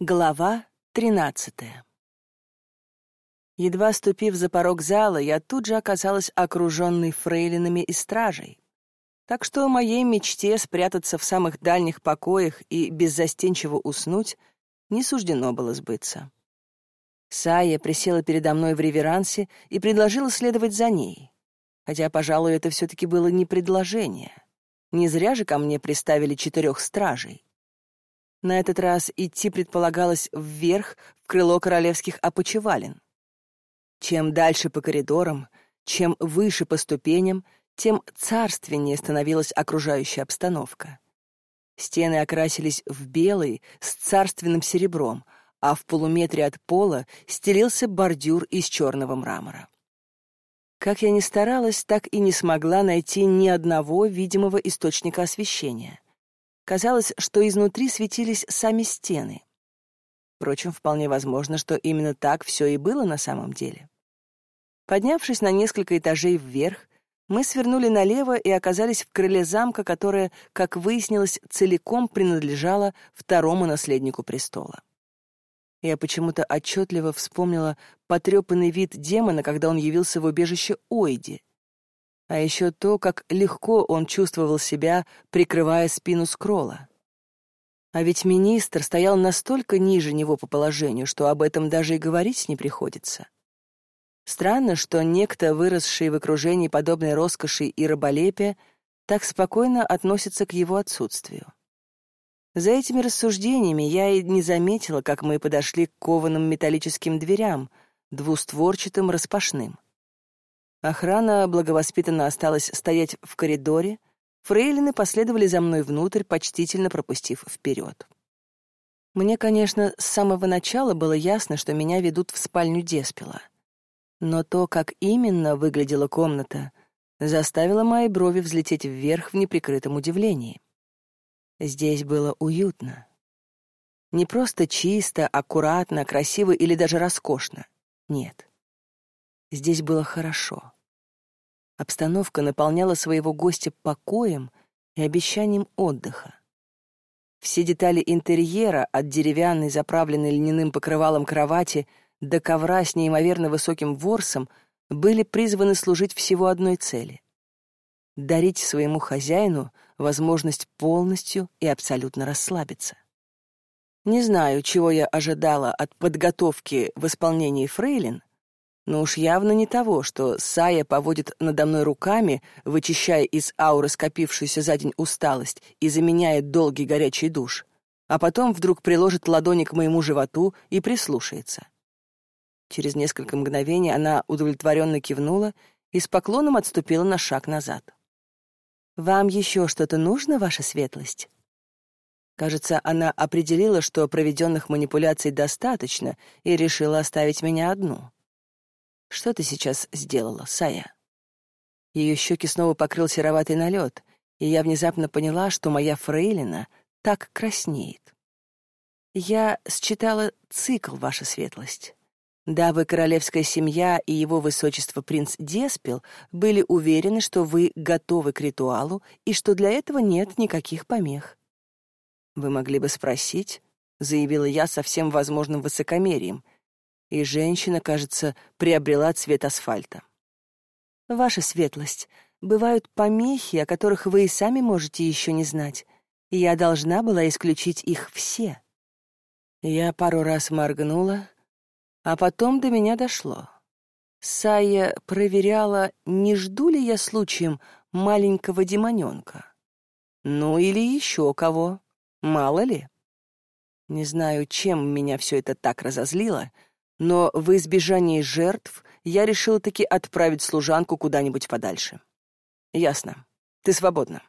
Глава тринадцатая Едва ступив за порог зала, я тут же оказалась окруженной фрейлинами и стражей. Так что моей мечте спрятаться в самых дальних покоях и беззастенчиво уснуть не суждено было сбыться. Сая присела передо мной в реверансе и предложила следовать за ней. Хотя, пожалуй, это все-таки было не предложение. Не зря же ко мне приставили четырех стражей. На этот раз идти предполагалось вверх, в крыло королевских опочивален. Чем дальше по коридорам, чем выше по ступеням, тем царственнее становилась окружающая обстановка. Стены окрасились в белый с царственным серебром, а в полуметре от пола стелился бордюр из черного мрамора. Как я ни старалась, так и не смогла найти ни одного видимого источника освещения — Казалось, что изнутри светились сами стены. Впрочем, вполне возможно, что именно так все и было на самом деле. Поднявшись на несколько этажей вверх, мы свернули налево и оказались в крыле замка, которое, как выяснилось, целиком принадлежало второму наследнику престола. Я почему-то отчетливо вспомнила потрепанный вид демона, когда он явился в убежище Ойди, а еще то, как легко он чувствовал себя, прикрывая спину скролла. А ведь министр стоял настолько ниже него по положению, что об этом даже и говорить не приходится. Странно, что некто, выросший в окружении подобной роскоши и раболепия, так спокойно относится к его отсутствию. За этими рассуждениями я и не заметила, как мы подошли к кованым металлическим дверям, двустворчатым распашным. Охрана благовоспитанно осталась стоять в коридоре, фрейлины последовали за мной внутрь, почтительно пропустив вперед. Мне, конечно, с самого начала было ясно, что меня ведут в спальню Деспила. Но то, как именно выглядела комната, заставило мои брови взлететь вверх в неприкрытом удивлении. Здесь было уютно. Не просто чисто, аккуратно, красиво или даже роскошно. Нет. Здесь было хорошо. Обстановка наполняла своего гостя покоем и обещанием отдыха. Все детали интерьера, от деревянной, заправленной льняным покрывалом кровати до ковра с неимоверно высоким ворсом, были призваны служить всего одной цели — дарить своему хозяину возможность полностью и абсолютно расслабиться. Не знаю, чего я ожидала от подготовки в исполнении фрейлин, но уж явно не того, что Сая поводит надо мной руками, вычищая из ауры скопившуюся за день усталость и заменяет долгий горячий душ, а потом вдруг приложит ладони к моему животу и прислушается. Через несколько мгновений она удовлетворенно кивнула и с поклоном отступила на шаг назад. «Вам еще что-то нужно, ваша светлость?» Кажется, она определила, что проведенных манипуляций достаточно, и решила оставить меня одну. Что ты сейчас сделала, Сая? Ее щеки снова покрыл сероватый налет, и я внезапно поняла, что моя фрейлина так краснеет. Я считала цикл, ваша светлость. Дабы королевская семья и его высочество принц Деспил были уверены, что вы готовы к ритуалу и что для этого нет никаких помех. Вы могли бы спросить, заявила я со всем возможным высокомерием, и женщина, кажется, приобрела цвет асфальта. «Ваша светлость, бывают помехи, о которых вы и сами можете еще не знать, я должна была исключить их все». Я пару раз моргнула, а потом до меня дошло. Сая проверяла, не жду ли я случаем маленького демоненка. Ну или еще кого, мало ли. Не знаю, чем меня все это так разозлило — но в избежании жертв я решила таки отправить служанку куда-нибудь подальше. Ясно. Ты свободна.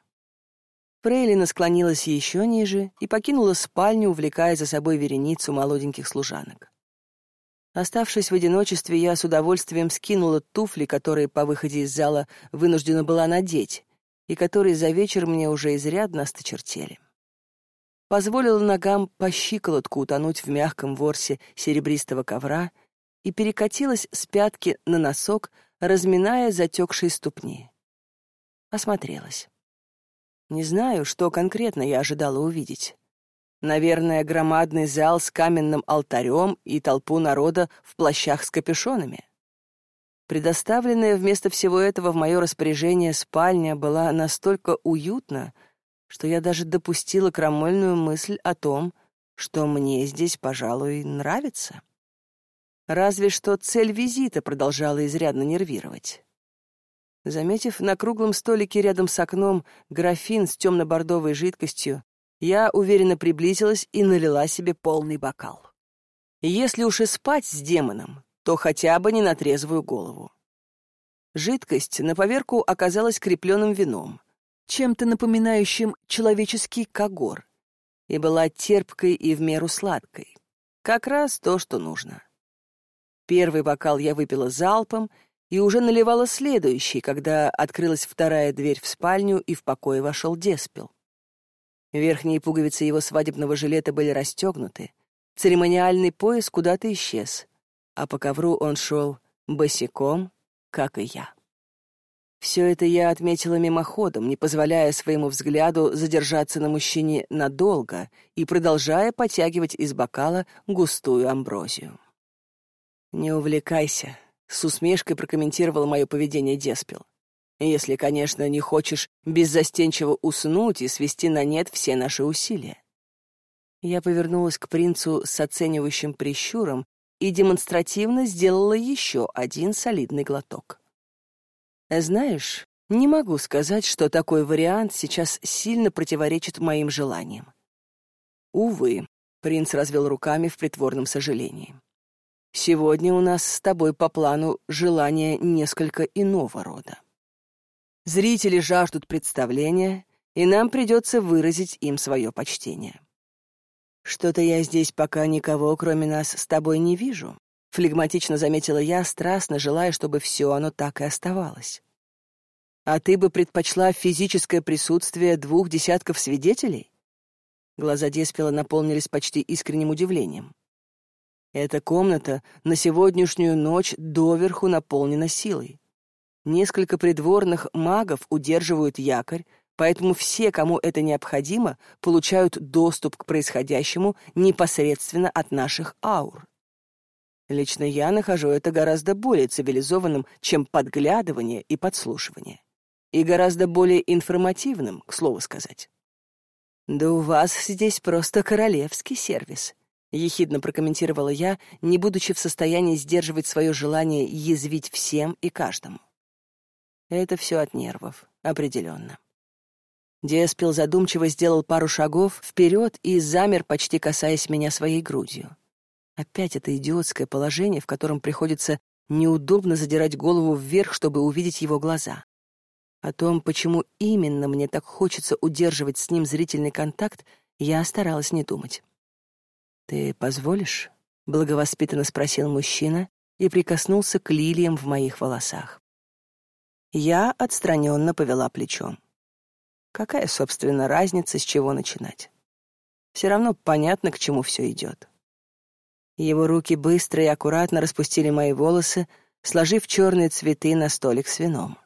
Фрейлина склонилась еще ниже и покинула спальню, увлекая за собой вереницу молоденьких служанок. Оставшись в одиночестве, я с удовольствием скинула туфли, которые по выходе из зала вынуждена была надеть, и которые за вечер мне уже изрядно осточертели позволила ногам по щиколотку утонуть в мягком ворсе серебристого ковра и перекатилась с пятки на носок, разминая затекшие ступни. Осмотрелась. Не знаю, что конкретно я ожидала увидеть. Наверное, громадный зал с каменным алтарем и толпу народа в плащах с капюшонами. Предоставленная вместо всего этого в мое распоряжение спальня была настолько уютна, что я даже допустила крамольную мысль о том, что мне здесь, пожалуй, нравится. Разве что цель визита продолжала изрядно нервировать. Заметив на круглом столике рядом с окном графин с темно-бордовой жидкостью, я уверенно приблизилась и налила себе полный бокал. Если уж и спать с демоном, то хотя бы не на трезвую голову. Жидкость на поверку оказалась крепленным вином, чем-то напоминающим человеческий когор, и была терпкой и в меру сладкой. Как раз то, что нужно. Первый бокал я выпила залпом и уже наливала следующий, когда открылась вторая дверь в спальню, и в покое вошел Деспел. Верхние пуговицы его свадебного жилета были расстегнуты, церемониальный пояс куда-то исчез, а по ковру он шел босиком, как и я. Все это я отметила мимоходом, не позволяя своему взгляду задержаться на мужчине надолго и продолжая потягивать из бокала густую амброзию. «Не увлекайся», — с усмешкой прокомментировал мое поведение Деспел. «Если, конечно, не хочешь беззастенчиво уснуть и свести на нет все наши усилия». Я повернулась к принцу с оценивающим прищуром и демонстративно сделала еще один солидный глоток. «Знаешь, не могу сказать, что такой вариант сейчас сильно противоречит моим желаниям». «Увы», — принц развел руками в притворном сожалении. Сегодня у нас с тобой по плану желание несколько иного рода. Зрители жаждут представления, и нам придется выразить им свое почтение. Что-то я здесь пока никого, кроме нас, с тобой не вижу, флегматично заметила я, страстно желая, чтобы все оно так и оставалось. А ты бы предпочла физическое присутствие двух десятков свидетелей? Глаза Деспела наполнились почти искренним удивлением. Эта комната на сегодняшнюю ночь доверху наполнена силой. Несколько придворных магов удерживают якорь, поэтому все, кому это необходимо, получают доступ к происходящему непосредственно от наших аур. Лично я нахожу это гораздо более цивилизованным, чем подглядывание и подслушивание. И гораздо более информативным, к слову сказать. Да у вас здесь просто королевский сервис, — ехидно прокомментировала я, не будучи в состоянии сдерживать свое желание язвить всем и каждому. Это все от нервов, определенно. Деспил задумчиво сделал пару шагов вперед и замер, почти касаясь меня своей грудью. Опять это идиотское положение, в котором приходится неудобно задирать голову вверх, чтобы увидеть его глаза. О том, почему именно мне так хочется удерживать с ним зрительный контакт, я старалась не думать. «Ты позволишь?» — благовоспитанно спросил мужчина и прикоснулся к лилиям в моих волосах. Я отстраненно повела плечом. Какая, собственно, разница, с чего начинать? Все равно понятно, к чему все идет. Его руки быстро и аккуратно распустили мои волосы, сложив черные цветы на столик с вином.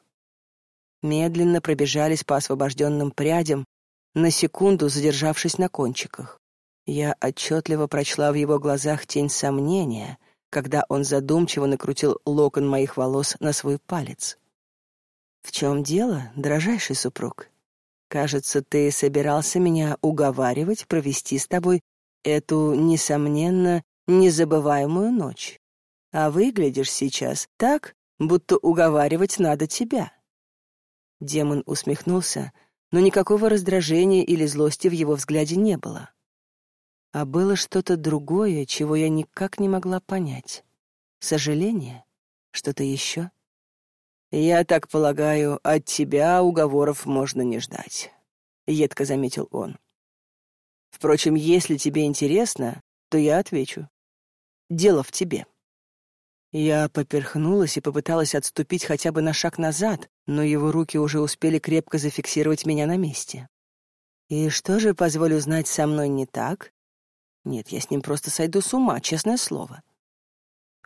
Медленно пробежались по освобожденным прядям, на секунду задержавшись на кончиках. Я отчетливо прочла в его глазах тень сомнения, когда он задумчиво накрутил локон моих волос на свой палец. «В чем дело, дрожайший супруг? Кажется, ты собирался меня уговаривать провести с тобой эту, несомненно, незабываемую ночь. А выглядишь сейчас так, будто уговаривать надо тебя». Демон усмехнулся, но никакого раздражения или злости в его взгляде не было а было что-то другое, чего я никак не могла понять. Сожаление? Что-то еще? «Я так полагаю, от тебя уговоров можно не ждать», — едко заметил он. «Впрочем, если тебе интересно, то я отвечу. Дело в тебе». Я поперхнулась и попыталась отступить хотя бы на шаг назад, но его руки уже успели крепко зафиксировать меня на месте. «И что же, позволю знать, со мной не так?» Нет, я с ним просто сойду с ума, честное слово.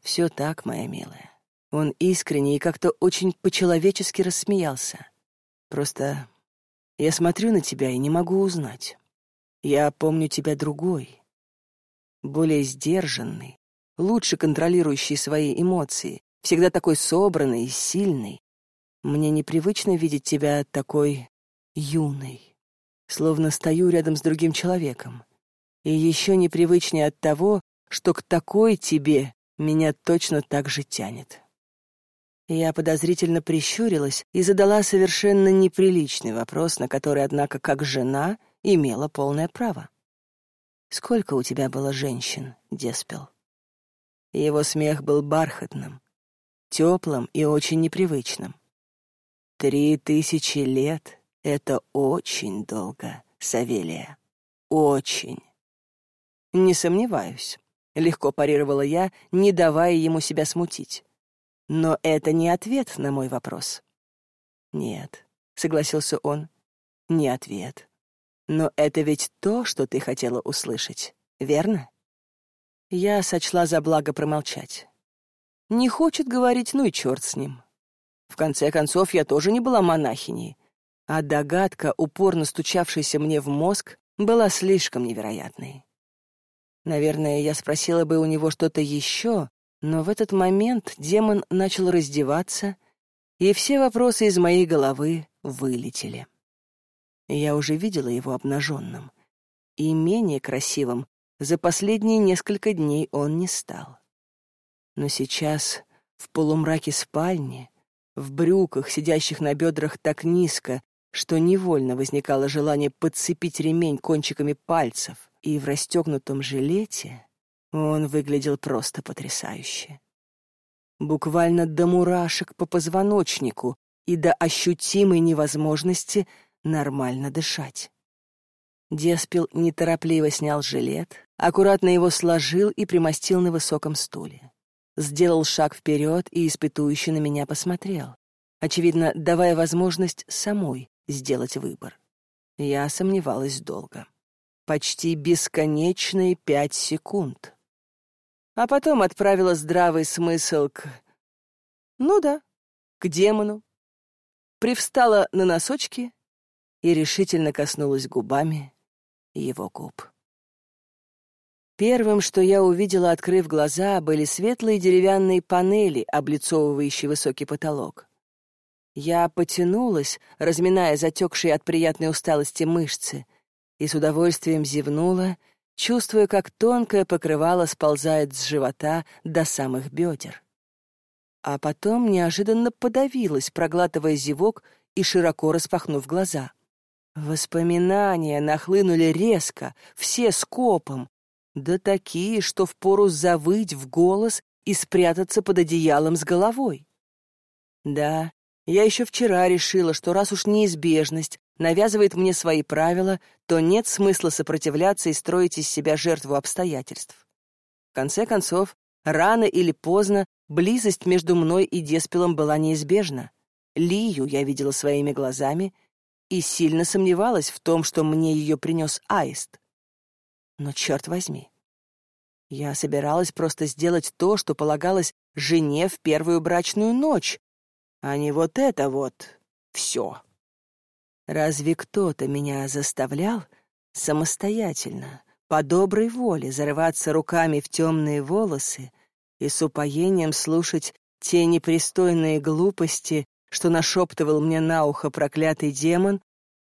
Все так, моя милая. Он искренне и как-то очень по-человечески рассмеялся. Просто я смотрю на тебя и не могу узнать. Я помню тебя другой, более сдержанный, лучше контролирующий свои эмоции, всегда такой собранный и сильный. Мне непривычно видеть тебя такой юной, словно стою рядом с другим человеком. И еще непривычнее от того, что к такой тебе меня точно так же тянет. Я подозрительно прищурилась и задала совершенно неприличный вопрос, на который, однако, как жена, имела полное право. «Сколько у тебя было женщин, Деспел?» Его смех был бархатным, теплым и очень непривычным. «Три тысячи лет — это очень долго, Савелия. Очень». «Не сомневаюсь», — легко парировала я, не давая ему себя смутить. «Но это не ответ на мой вопрос». «Нет», — согласился он, — «не ответ. Но это ведь то, что ты хотела услышать, верно?» Я сочла за благо промолчать. Не хочет говорить, ну и черт с ним. В конце концов, я тоже не была монахиней, а догадка, упорно стучавшаяся мне в мозг, была слишком невероятной. Наверное, я спросила бы у него что-то еще, но в этот момент демон начал раздеваться, и все вопросы из моей головы вылетели. Я уже видела его обнаженным, и менее красивым за последние несколько дней он не стал. Но сейчас, в полумраке спальни, в брюках, сидящих на бедрах так низко, что невольно возникало желание подцепить ремень кончиками пальцев, и в расстегнутом жилете он выглядел просто потрясающе. Буквально до мурашек по позвоночнику и до ощутимой невозможности нормально дышать. Деспил неторопливо снял жилет, аккуратно его сложил и примостил на высоком стуле. Сделал шаг вперед и испытующе на меня посмотрел, очевидно, давая возможность самой сделать выбор. Я сомневалась долго почти бесконечные пять секунд. А потом отправила здравый смысл к... Ну да, к демону. Привстала на носочки и решительно коснулась губами его губ. Первым, что я увидела, открыв глаза, были светлые деревянные панели, облицовывающие высокий потолок. Я потянулась, разминая затекшие от приятной усталости мышцы — и с удовольствием зевнула, чувствуя, как тонкое покрывало сползает с живота до самых бедер. А потом неожиданно подавилась, проглатывая зевок и широко распахнув глаза. Воспоминания нахлынули резко, все скопом, да такие, что впору завыть в голос и спрятаться под одеялом с головой. Да, я еще вчера решила, что раз уж неизбежность навязывает мне свои правила, то нет смысла сопротивляться и строить из себя жертву обстоятельств. В конце концов, рано или поздно близость между мной и Деспелом была неизбежна. Лию я видела своими глазами и сильно сомневалась в том, что мне ее принес Аист. Но черт возьми, я собиралась просто сделать то, что полагалось жене в первую брачную ночь, а не вот это вот все. Разве кто-то меня заставлял самостоятельно, по доброй воле, зарываться руками в темные волосы и с упоением слушать те непристойные глупости, что нашептывал мне на ухо проклятый демон,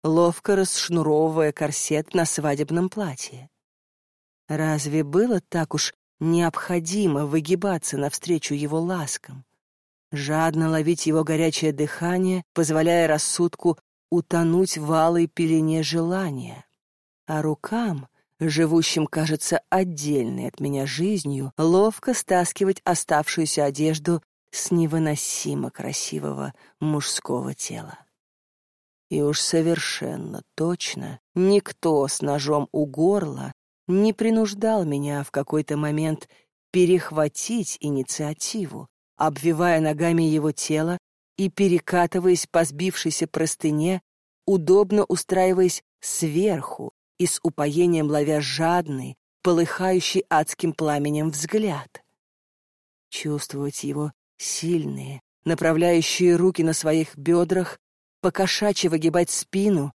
ловко расшнуровывая корсет на свадебном платье? Разве было так уж необходимо выгибаться навстречу его ласкам? жадно ловить его горячее дыхание, позволяя рассудку утонуть в алой пелене желания. А рукам, живущим, кажется, отдельной от меня жизнью, ловко стаскивать оставшуюся одежду с невыносимо красивого мужского тела. И уж совершенно точно никто с ножом у горла не принуждал меня в какой-то момент перехватить инициативу, обвивая ногами его тело и перекатываясь по сбившейся простыне, удобно устраиваясь сверху и с упоением ловя жадный, полыхающий адским пламенем взгляд. Чувствовать его сильные, направляющие руки на своих бедрах, покошачьи выгибать спину,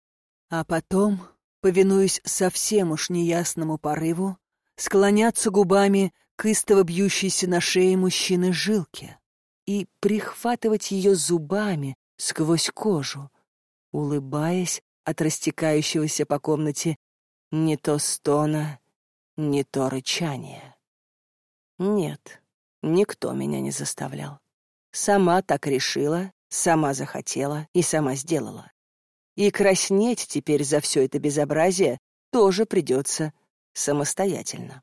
а потом повинуясь совсем уж неясному порыву, склоняться губами к истово бьющейся на шее мужчины жилке и прихватывать ее зубами сквозь кожу, улыбаясь от растекающегося по комнате не то стона, не то рычания. Нет, никто меня не заставлял. Сама так решила, сама захотела и сама сделала. И краснеть теперь за все это безобразие тоже придется самостоятельно.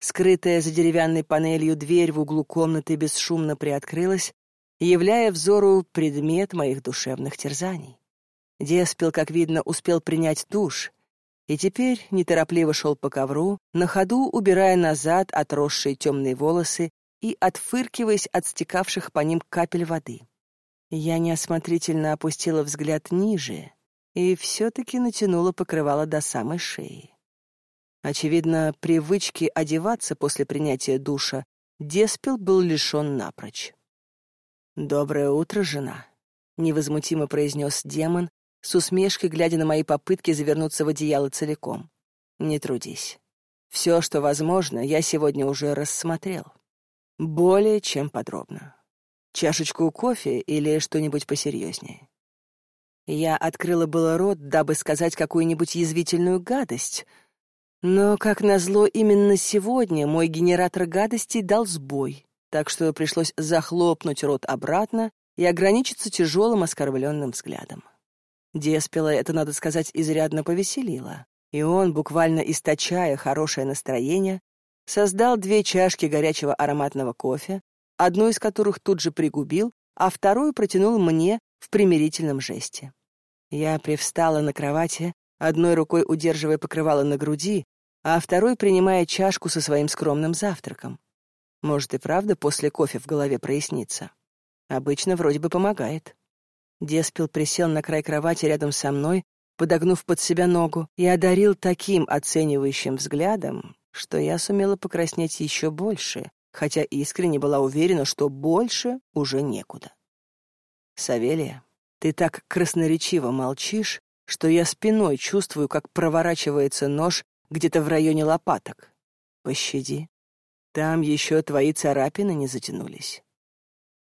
Скрытая за деревянной панелью дверь в углу комнаты бесшумно приоткрылась, являя взору предмет моих душевных терзаний. Деспел, как видно, успел принять душ, и теперь неторопливо шел по ковру, на ходу убирая назад отросшие темные волосы и отфыркиваясь от стекавших по ним капель воды. Я неосмотрительно опустила взгляд ниже и все-таки натянула покрывало до самой шеи. Очевидно, привычки одеваться после принятия душа Деспел был лишен напрочь. «Доброе утро, жена», — невозмутимо произнес демон, с усмешкой глядя на мои попытки завернуться в одеяло целиком. «Не трудись. Все, что возможно, я сегодня уже рассмотрел. Более чем подробно. Чашечку кофе или что-нибудь посерьезнее?» Я открыла было рот, дабы сказать какую-нибудь язвительную гадость, но, как назло, именно сегодня мой генератор гадостей дал сбой, так что пришлось захлопнуть рот обратно и ограничиться тяжелым оскорбленным взглядом. Деспела это, надо сказать, изрядно повеселило, и он, буквально источая хорошее настроение, создал две чашки горячего ароматного кофе, одну из которых тут же пригубил, а вторую протянул мне в примирительном жесте. Я привстала на кровати, одной рукой удерживая покрывало на груди, а второй принимая чашку со своим скромным завтраком. Может и правда после кофе в голове прояснится. Обычно вроде бы помогает. Деспил присел на край кровати рядом со мной, подогнув под себя ногу, и одарил таким оценивающим взглядом, что я сумела покраснеть еще больше, хотя искренне была уверена, что больше уже некуда. «Савелия, ты так красноречиво молчишь, что я спиной чувствую, как проворачивается нож где-то в районе лопаток. Пощади. Там еще твои царапины не затянулись».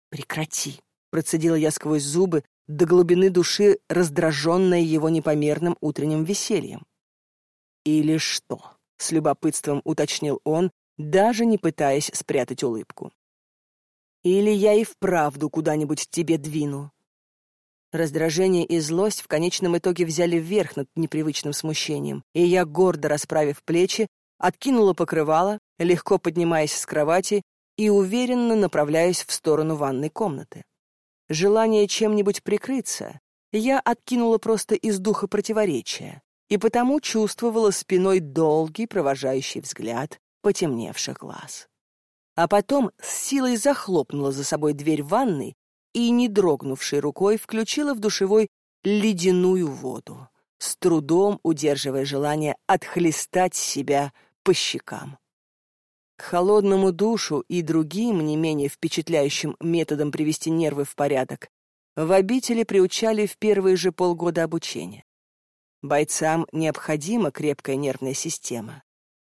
«Прекрати», — процедила я сквозь зубы, до глубины души раздраженная его непомерным утренним весельем. «Или что?» — с любопытством уточнил он, даже не пытаясь спрятать улыбку. «Или я и вправду куда-нибудь тебе двину?» Раздражение и злость в конечном итоге взяли вверх над непривычным смущением, и я, гордо расправив плечи, откинула покрывало, легко поднимаясь с кровати и уверенно направляясь в сторону ванной комнаты. Желание чем-нибудь прикрыться я откинула просто из духа противоречия и потому чувствовала спиной долгий провожающий взгляд потемневших глаз. А потом с силой захлопнула за собой дверь ванной и, не дрогнувшей рукой, включила в душевой ледяную воду, с трудом удерживая желание отхлестать себя по щекам. К холодному душу и другим не менее впечатляющим методам привести нервы в порядок в обители приучали в первые же полгода обучения. Бойцам необходима крепкая нервная система,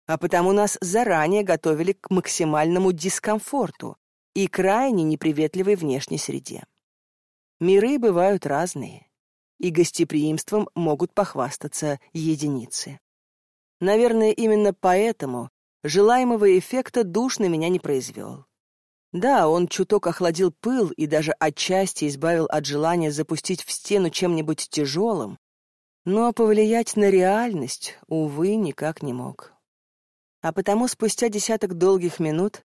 а потому нас заранее готовили к максимальному дискомфорту и крайне неприветливой внешней среде. Миры бывают разные, и гостеприимством могут похвастаться единицы. Наверное, именно поэтому Желаемого эффекта душ на меня не произвел. Да, он чуток охладил пыл и даже отчасти избавил от желания запустить в стену чем-нибудь тяжелым, но повлиять на реальность, увы, никак не мог. А потому спустя десяток долгих минут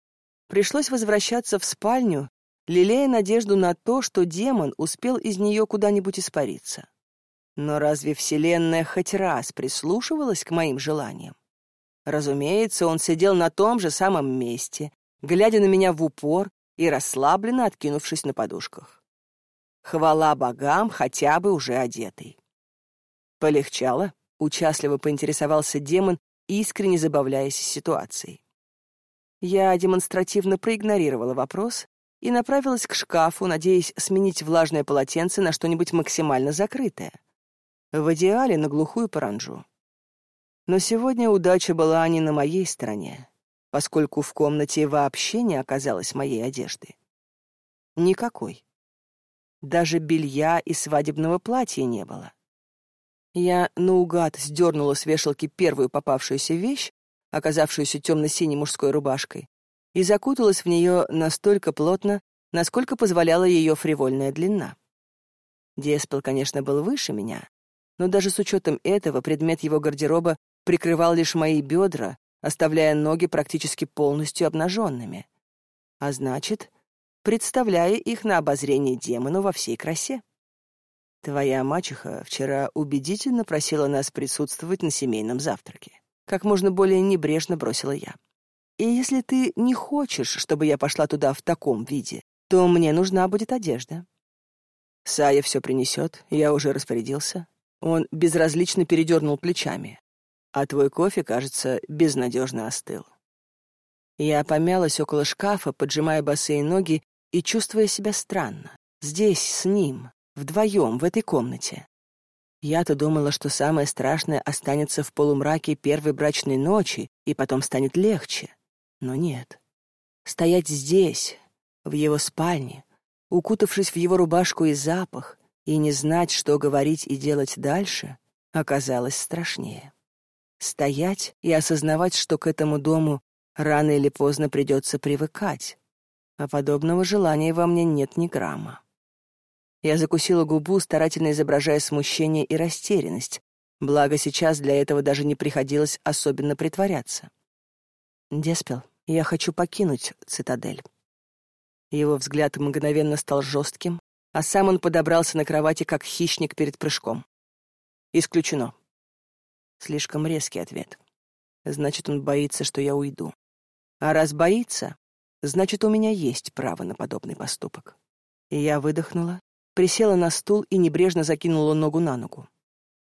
пришлось возвращаться в спальню, лелея надежду на то, что демон успел из нее куда-нибудь испариться. Но разве Вселенная хоть раз прислушивалась к моим желаниям? Разумеется, он сидел на том же самом месте, глядя на меня в упор и расслабленно откинувшись на подушках. Хвала богам, хотя бы уже одетый. Полегчало, участливо поинтересовался демон, искренне забавляясь ситуацией. Я демонстративно проигнорировала вопрос и направилась к шкафу, надеясь сменить влажное полотенце на что-нибудь максимально закрытое. В идеале на глухую паранжу. Но сегодня удача была не на моей стороне, поскольку в комнате вообще не оказалось моей одежды. Никакой. Даже белья и свадебного платья не было. Я наугад сдернула с вешалки первую попавшуюся вещь, оказавшуюся темно-синей мужской рубашкой, и закуталась в нее настолько плотно, насколько позволяла ее фривольная длина. Деспел, конечно, был выше меня, но даже с учетом этого предмет его гардероба прикрывал лишь мои бедра, оставляя ноги практически полностью обнаженными. А значит, представляя их на обозрение демону во всей красе. Твоя мачеха вчера убедительно просила нас присутствовать на семейном завтраке. Как можно более небрежно бросила я. И если ты не хочешь, чтобы я пошла туда в таком виде, то мне нужна будет одежда. Сая все принесет, я уже распорядился. Он безразлично передернул плечами. А твой кофе, кажется, безнадежно остыл. Я помялась около шкафа, поджимая босые ноги и чувствуя себя странно. Здесь, с ним, вдвоем, в этой комнате. Я-то думала, что самое страшное останется в полумраке первой брачной ночи, и потом станет легче. Но нет. Стоять здесь, в его спальне, укутавшись в его рубашку и запах, и не знать, что говорить и делать дальше, оказалось страшнее. Стоять и осознавать, что к этому дому рано или поздно придется привыкать, а подобного желания во мне нет ни грамма. Я закусила губу, старательно изображая смущение и растерянность, благо сейчас для этого даже не приходилось особенно притворяться. «Деспел, я хочу покинуть цитадель». Его взгляд мгновенно стал жестким, а сам он подобрался на кровати, как хищник перед прыжком. «Исключено». Слишком резкий ответ. Значит, он боится, что я уйду. А раз боится, значит, у меня есть право на подобный поступок. И я выдохнула, присела на стул и небрежно закинула ногу на ногу.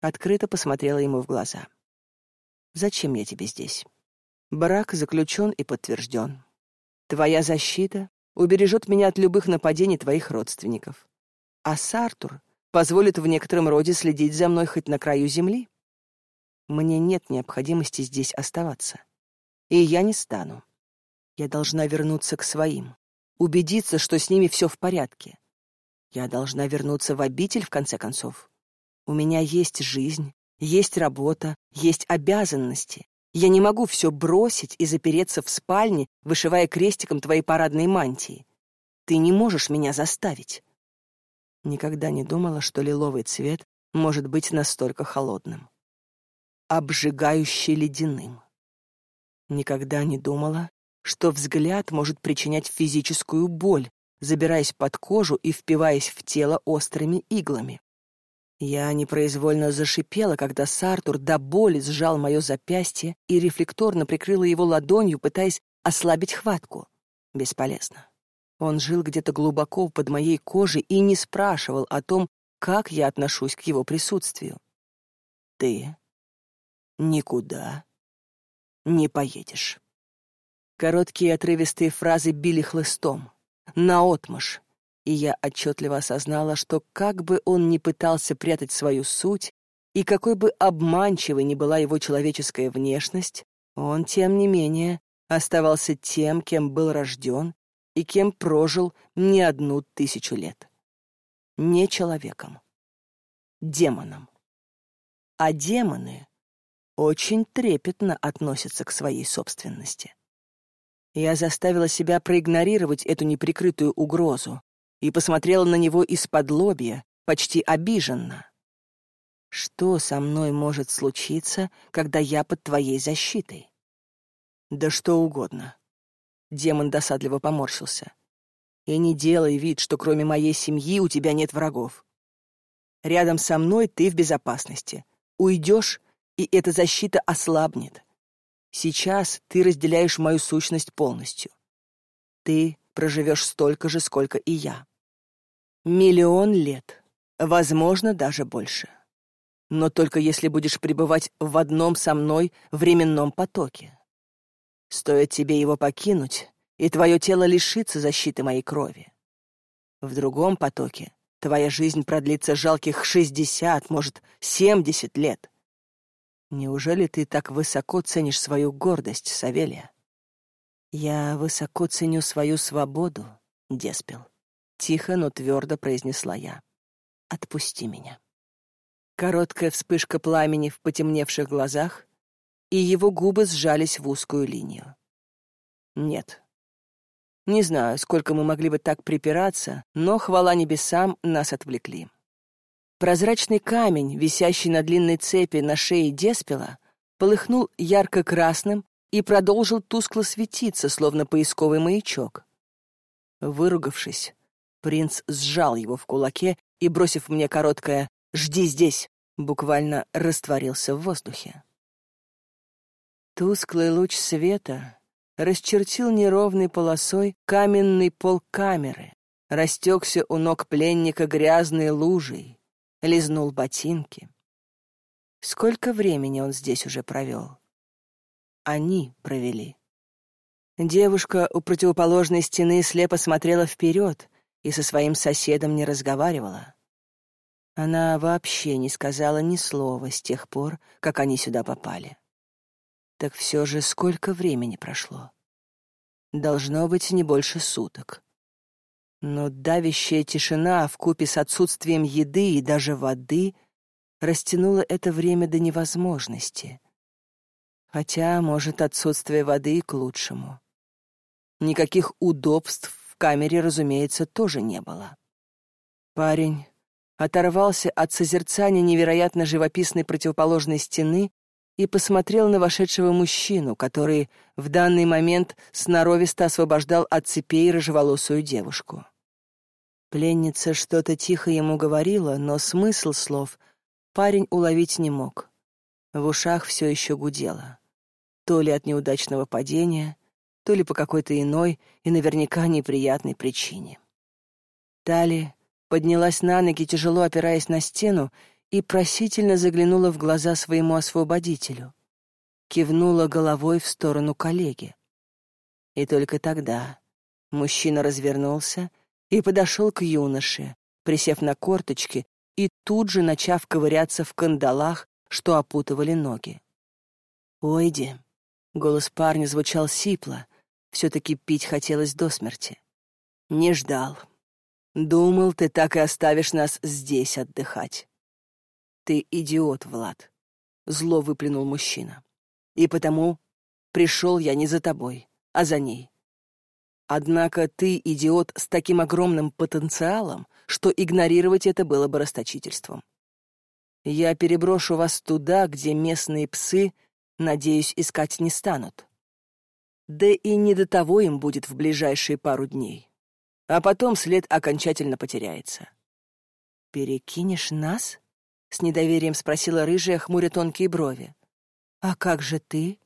Открыто посмотрела ему в глаза. «Зачем я тебе здесь? Брак заключен и подтвержден. Твоя защита убережет меня от любых нападений твоих родственников. А Сартур позволит в некотором роде следить за мной хоть на краю земли. Мне нет необходимости здесь оставаться. И я не стану. Я должна вернуться к своим, убедиться, что с ними все в порядке, я должна вернуться в обитель, в конце концов. У меня есть жизнь, есть работа, есть обязанности. Я не могу все бросить и запереться в спальне, вышивая крестиком твои парадные мантии. Ты не можешь меня заставить. Никогда не думала, что лиловый цвет может быть настолько холодным. Обжигающе ледяным. Никогда не думала, что взгляд может причинять физическую боль, забираясь под кожу и впиваясь в тело острыми иглами. Я непроизвольно зашипела, когда Сартур до боли сжал мое запястье и рефлекторно прикрыла его ладонью, пытаясь ослабить хватку. Бесполезно. Он жил где-то глубоко под моей кожей и не спрашивал о том, как я отношусь к его присутствию. Ты никуда не поедешь. Короткие отрывистые фразы били хлыстом наотмашь, и я отчетливо осознала, что как бы он ни пытался прятать свою суть, и какой бы обманчивой ни была его человеческая внешность, он, тем не менее, оставался тем, кем был рожден и кем прожил не одну тысячу лет. Не человеком. Демоном. А демоны очень трепетно относятся к своей собственности. Я заставила себя проигнорировать эту неприкрытую угрозу и посмотрела на него из-под лобья, почти обиженно. Что со мной может случиться, когда я под твоей защитой? Да что угодно. Демон досадливо поморщился. И не делай вид, что кроме моей семьи у тебя нет врагов. Рядом со мной ты в безопасности. Уйдешь, и эта защита ослабнет. Сейчас ты разделяешь мою сущность полностью. Ты проживешь столько же, сколько и я. Миллион лет, возможно, даже больше. Но только если будешь пребывать в одном со мной временном потоке. Стоит тебе его покинуть, и твое тело лишится защиты моей крови. В другом потоке Твоя жизнь продлится жалких шестьдесят, может, семьдесят лет. Неужели ты так высоко ценишь свою гордость, Савелия? Я высоко ценю свою свободу, Деспел. Тихо, но твердо произнесла я. Отпусти меня. Короткая вспышка пламени в потемневших глазах, и его губы сжались в узкую линию. Нет. Не знаю, сколько мы могли бы так припираться, но, хвала небесам, нас отвлекли. Прозрачный камень, висящий на длинной цепи на шее Деспела, полыхнул ярко-красным и продолжил тускло светиться, словно поисковый маячок. Выругавшись, принц сжал его в кулаке и, бросив мне короткое «Жди здесь!» буквально растворился в воздухе. Тусклый луч света расчертил неровной полосой каменный пол камеры, растекся у ног пленника грязной лужей, лизнул ботинки. Сколько времени он здесь уже провел? Они провели. Девушка у противоположной стены слепо смотрела вперед и со своим соседом не разговаривала. Она вообще не сказала ни слова с тех пор, как они сюда попали. Так все же сколько времени прошло? Должно быть не больше суток. Но давящая тишина в купе с отсутствием еды и даже воды растянула это время до невозможности. Хотя, может, отсутствие воды и к лучшему. Никаких удобств в камере, разумеется, тоже не было. Парень оторвался от созерцания невероятно живописной противоположной стены и посмотрел на вошедшего мужчину, который в данный момент сноровисто освобождал от цепей рыжеволосую девушку. Пленница что-то тихо ему говорила, но смысл слов парень уловить не мог. В ушах все еще гудело. То ли от неудачного падения, то ли по какой-то иной и наверняка неприятной причине. Тали поднялась на ноги, тяжело опираясь на стену, и просительно заглянула в глаза своему освободителю. Кивнула головой в сторону коллеги. И только тогда мужчина развернулся и подошел к юноше, присев на корточки и тут же начав ковыряться в кандалах, что опутывали ноги. «Ойди!» — голос парня звучал сипло, все-таки пить хотелось до смерти. «Не ждал. Думал, ты так и оставишь нас здесь отдыхать. Ты идиот, Влад, зло выплюнул мужчина. И потому пришел я не за тобой, а за ней. Однако ты идиот с таким огромным потенциалом, что игнорировать это было бы расточительством. Я переброшу вас туда, где местные псы, надеюсь, искать не станут. Да и не до того им будет в ближайшие пару дней а потом след окончательно потеряется. «Перекинешь нас?» — с недоверием спросила рыжая, хмуря тонкие брови. «А как же ты?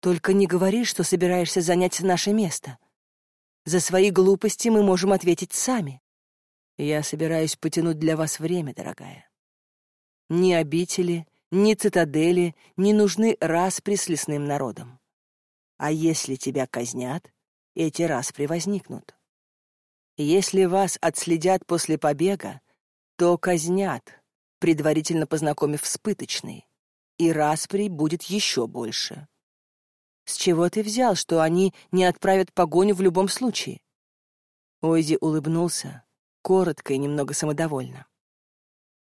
Только не говори, что собираешься занять наше место. За свои глупости мы можем ответить сами. Я собираюсь потянуть для вас время, дорогая. Ни обители, ни цитадели не нужны распри с лесным народом. А если тебя казнят, эти распри возникнут. Если вас отследят после побега, то казнят, предварительно познакомив с пыточной, и распри будет еще больше. С чего ты взял, что они не отправят погоню в любом случае? Ойзи улыбнулся, коротко и немного самодовольно.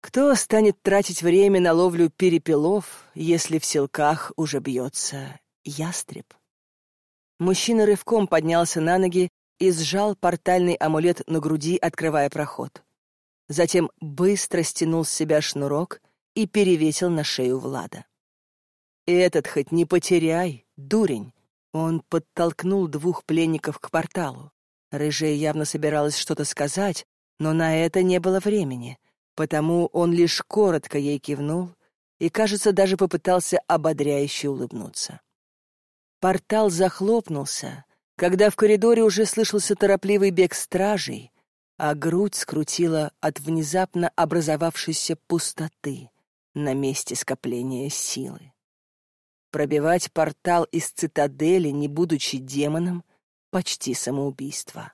Кто станет тратить время на ловлю перепелов, если в селках уже бьется ястреб? Мужчина рывком поднялся на ноги и сжал портальный амулет на груди, открывая проход. Затем быстро стянул с себя шнурок и перевесил на шею Влада. «Этот хоть не потеряй, дурень!» Он подтолкнул двух пленников к порталу. Рыжая явно собиралась что-то сказать, но на это не было времени, потому он лишь коротко ей кивнул и, кажется, даже попытался ободряюще улыбнуться. Портал захлопнулся, когда в коридоре уже слышался торопливый бег стражей, а грудь скрутила от внезапно образовавшейся пустоты на месте скопления силы. Пробивать портал из цитадели, не будучи демоном, почти самоубийство.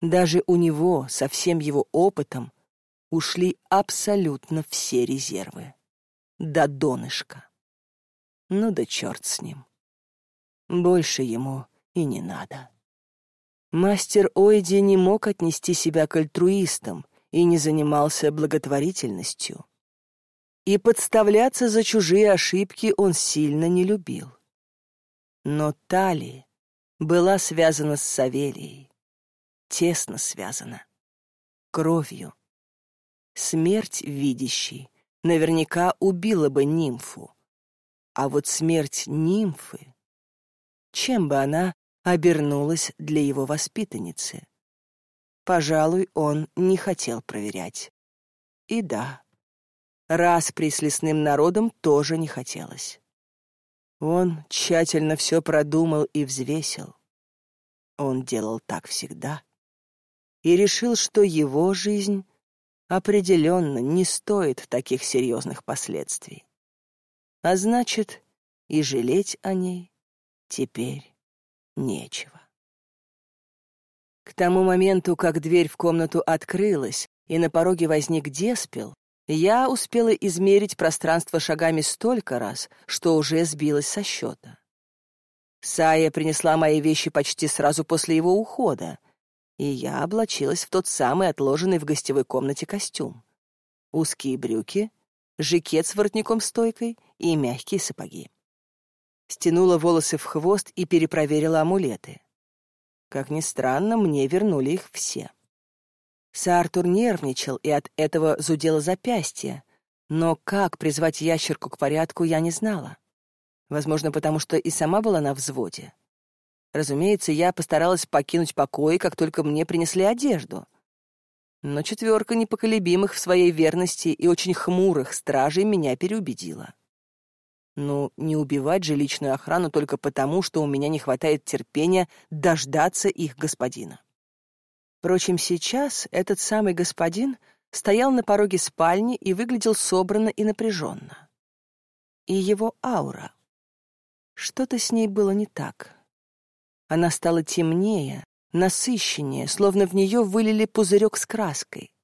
Даже у него, со всем его опытом, ушли абсолютно все резервы. До донышка. Ну да черт с ним. Больше ему и не надо. Мастер Ойди не мог отнести себя к альтруистам и не занимался благотворительностью. И подставляться за чужие ошибки он сильно не любил. Но Тали была связана с Савелией. Тесно связана. Кровью. Смерть видящей наверняка убила бы нимфу. А вот смерть нимфы... Чем бы она обернулась для его воспитанницы? Пожалуй, он не хотел проверять. И да, раз при с лесным народом тоже не хотелось. Он тщательно все продумал и взвесил. Он делал так всегда. И решил, что его жизнь определенно не стоит таких серьезных последствий. А значит, и жалеть о ней теперь нечего. К тому моменту, как дверь в комнату открылась, и на пороге возник Деспел, я успела измерить пространство шагами столько раз, что уже сбилась со счета. Сая принесла мои вещи почти сразу после его ухода, и я облачилась в тот самый отложенный в гостевой комнате костюм. Узкие брюки, жакет с воротником-стойкой и мягкие сапоги. Стянула волосы в хвост и перепроверила амулеты. Как ни странно, мне вернули их все. Сартур нервничал, и от этого зудело запястье, но как призвать ящерку к порядку, я не знала. Возможно, потому что и сама была на взводе. Разумеется, я постаралась покинуть покой, как только мне принесли одежду. Но четверка непоколебимых в своей верности и очень хмурых стражей меня переубедила. Ну, не убивать же личную охрану только потому, что у меня не хватает терпения дождаться их господина. Впрочем, сейчас этот самый господин стоял на пороге спальни и выглядел собранно и напряженно. И его аура. Что-то с ней было не так. Она стала темнее, насыщеннее, словно в нее вылили пузырек с краской.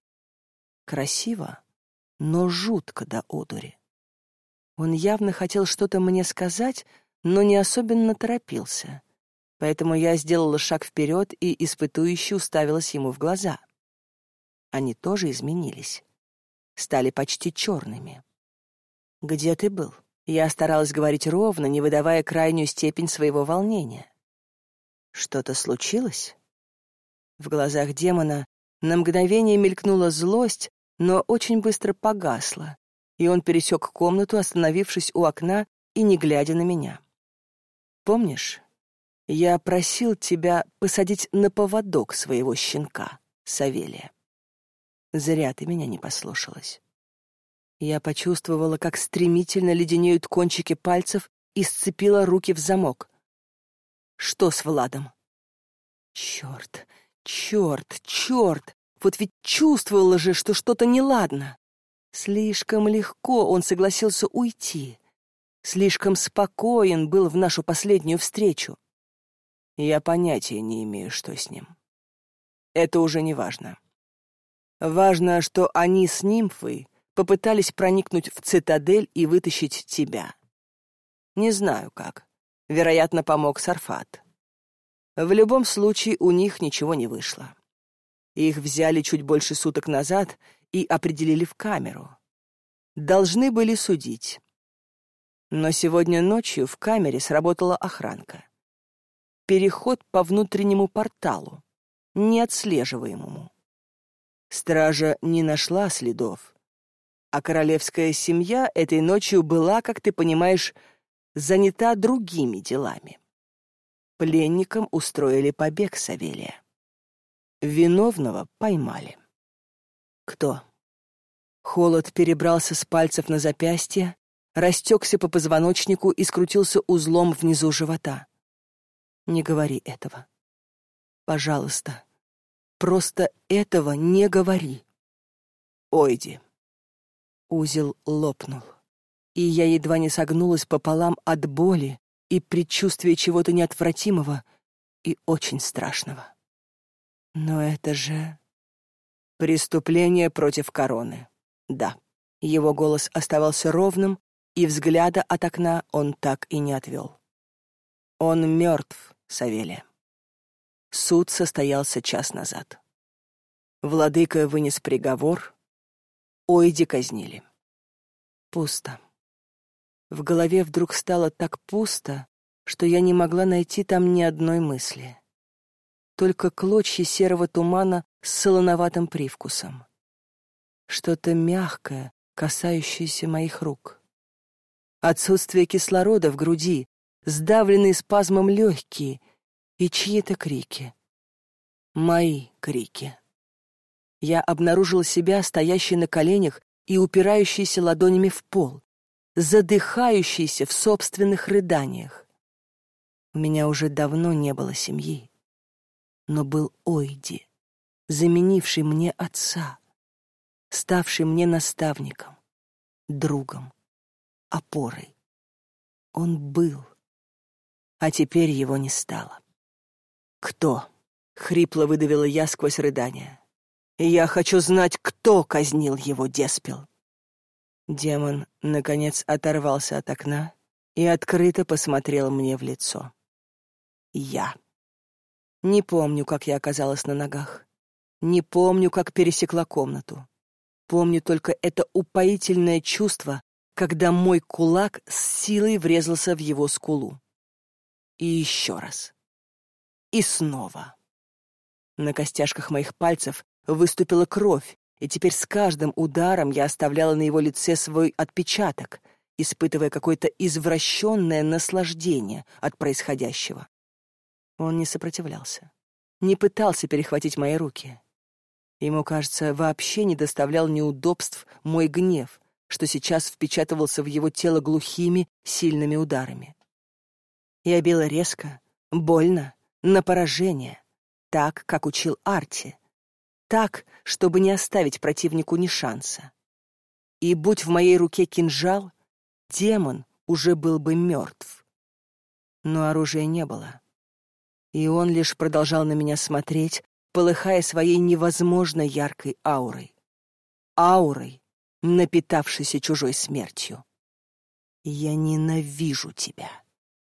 Красиво, но жутко до одури. Он явно хотел что-то мне сказать, но не особенно торопился. Поэтому я сделала шаг вперед и испытующе уставилась ему в глаза. Они тоже изменились. Стали почти черными. «Где ты был?» Я старалась говорить ровно, не выдавая крайнюю степень своего волнения. «Что-то случилось?» В глазах демона на мгновение мелькнула злость, но очень быстро погасла, и он пересек комнату, остановившись у окна и не глядя на меня. «Помнишь, я просил тебя посадить на поводок своего щенка, Савелия. Зря ты меня не послушалась. Я почувствовала, как стремительно леденеют кончики пальцев и сцепила руки в замок. Что с Владом? Черт, черт, черт! Вот ведь чувствовала же, что что-то неладно. Слишком легко он согласился уйти. Слишком спокоен был в нашу последнюю встречу. Я понятия не имею, что с ним. Это уже не важно. Важно, что они с нимфой попытались проникнуть в цитадель и вытащить тебя. Не знаю как. Вероятно, помог Сарфат. В любом случае, у них ничего не вышло. Их взяли чуть больше суток назад и определили в камеру. Должны были судить. Но сегодня ночью в камере сработала охранка переход по внутреннему порталу, неотслеживаемому. Стража не нашла следов, а королевская семья этой ночью была, как ты понимаешь, занята другими делами. Пленникам устроили побег Савелия. Виновного поймали. Кто? Холод перебрался с пальцев на запястье, растекся по позвоночнику и скрутился узлом внизу живота. Не говори этого. Пожалуйста, просто этого не говори. Ойди. Узел лопнул, и я едва не согнулась пополам от боли и предчувствия чего-то неотвратимого и очень страшного. Но это же... Преступление против короны. Да. Его голос оставался ровным, и взгляда от окна он так и не отвел. Он мертв, Савелия. Суд состоялся час назад. Владыка вынес приговор. Ойди казнили. Пусто. В голове вдруг стало так пусто, что я не могла найти там ни одной мысли. Только клочья серого тумана с солоноватым привкусом. Что-то мягкое, касающееся моих рук. Отсутствие кислорода в груди, сдавленные спазмом легкие и чьи-то крики. Мои крики. Я обнаружила себя стоящей на коленях и упирающейся ладонями в пол, задыхающейся в собственных рыданиях. У меня уже давно не было семьи, но был Ойди, заменивший мне отца, ставший мне наставником, другом, опорой. Он был, а теперь его не стало. «Кто?» — хрипло выдавила я сквозь рыдания. «Я хочу знать, кто казнил его, Деспел». Демон, наконец, оторвался от окна и открыто посмотрел мне в лицо. Я. Не помню, как я оказалась на ногах. Не помню, как пересекла комнату. Помню только это упоительное чувство, когда мой кулак с силой врезался в его скулу. И еще раз. И снова. На костяшках моих пальцев выступила кровь, и теперь с каждым ударом я оставляла на его лице свой отпечаток, испытывая какое-то извращенное наслаждение от происходящего. Он не сопротивлялся, не пытался перехватить мои руки. Ему, кажется, вообще не доставлял неудобств мой гнев, что сейчас впечатывался в его тело глухими, сильными ударами. Я била резко, больно, на поражение, так, как учил Арти, так, чтобы не оставить противнику ни шанса. И будь в моей руке кинжал, демон уже был бы мертв. Но оружия не было. И он лишь продолжал на меня смотреть, полыхая своей невозможно яркой аурой. Аурой, напитавшейся чужой смертью. «Я ненавижу тебя».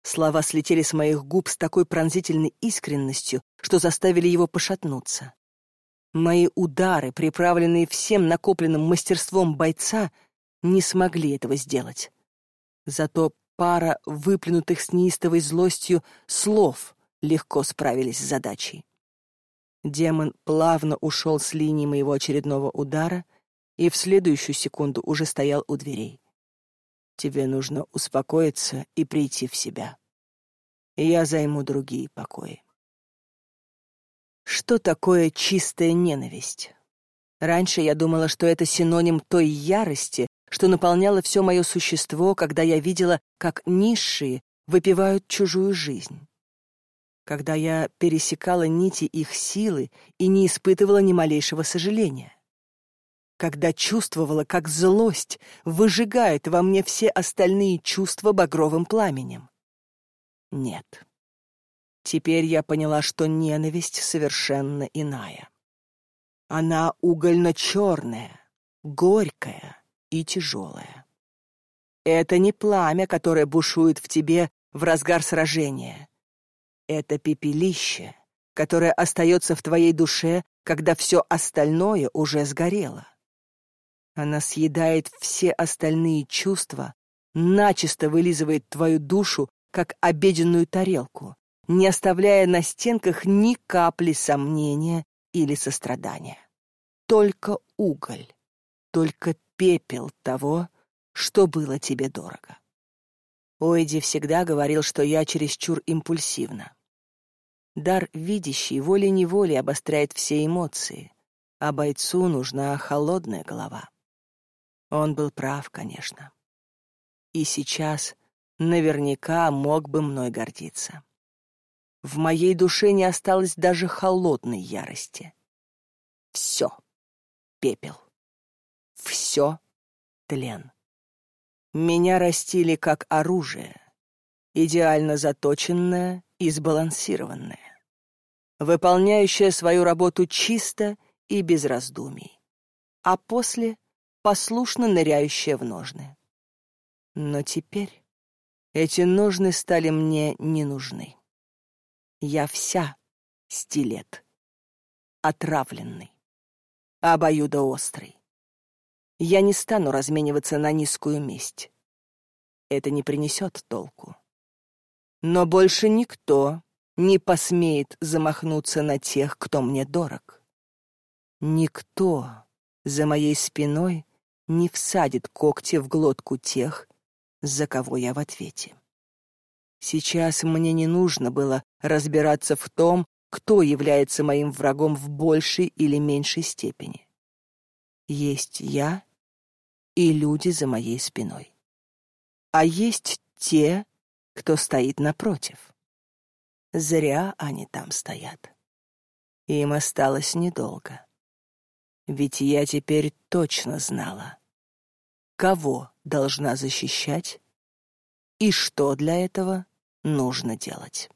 Слова слетели с моих губ с такой пронзительной искренностью, что заставили его пошатнуться. Мои удары, приправленные всем накопленным мастерством бойца, не смогли этого сделать. Зато пара выплюнутых с неистовой злостью слов легко справились с задачей. Демон плавно ушел с линии моего очередного удара и в следующую секунду уже стоял у дверей. Тебе нужно успокоиться и прийти в себя. Я займу другие покои. Что такое чистая ненависть? Раньше я думала, что это синоним той ярости, что наполняло все мое существо, когда я видела, как низшие выпивают чужую жизнь когда я пересекала нити их силы и не испытывала ни малейшего сожаления. Когда чувствовала, как злость выжигает во мне все остальные чувства багровым пламенем. Нет. Теперь я поняла, что ненависть совершенно иная. Она угольно-черная, горькая и тяжелая. Это не пламя, которое бушует в тебе в разгар сражения. Это пепелище, которое остается в твоей душе, когда все остальное уже сгорело. Она съедает все остальные чувства, начисто вылизывает твою душу, как обеденную тарелку, не оставляя на стенках ни капли сомнения или сострадания. Только уголь, только пепел того, что было тебе дорого. Ойди всегда говорил, что я чересчур импульсивна. Дар видящий волей-неволей обостряет все эмоции, а бойцу нужна холодная голова. Он был прав, конечно. И сейчас наверняка мог бы мной гордиться. В моей душе не осталось даже холодной ярости. Все — пепел. Все — тлен. Меня растили как оружие, идеально заточенное и сбалансированное выполняющая свою работу чисто и без раздумий, а после послушно ныряющая в ножны. Но теперь эти ножны стали мне не нужны. Я вся стилет, отравленный, обоюдоострый. Я не стану размениваться на низкую месть. Это не принесет толку. Но больше никто не посмеет замахнуться на тех, кто мне дорог. Никто за моей спиной не всадит когти в глотку тех, за кого я в ответе. Сейчас мне не нужно было разбираться в том, кто является моим врагом в большей или меньшей степени. Есть я и люди за моей спиной. А есть те, кто стоит напротив. Зря они там стоят. Им осталось недолго. Ведь я теперь точно знала, кого должна защищать и что для этого нужно делать.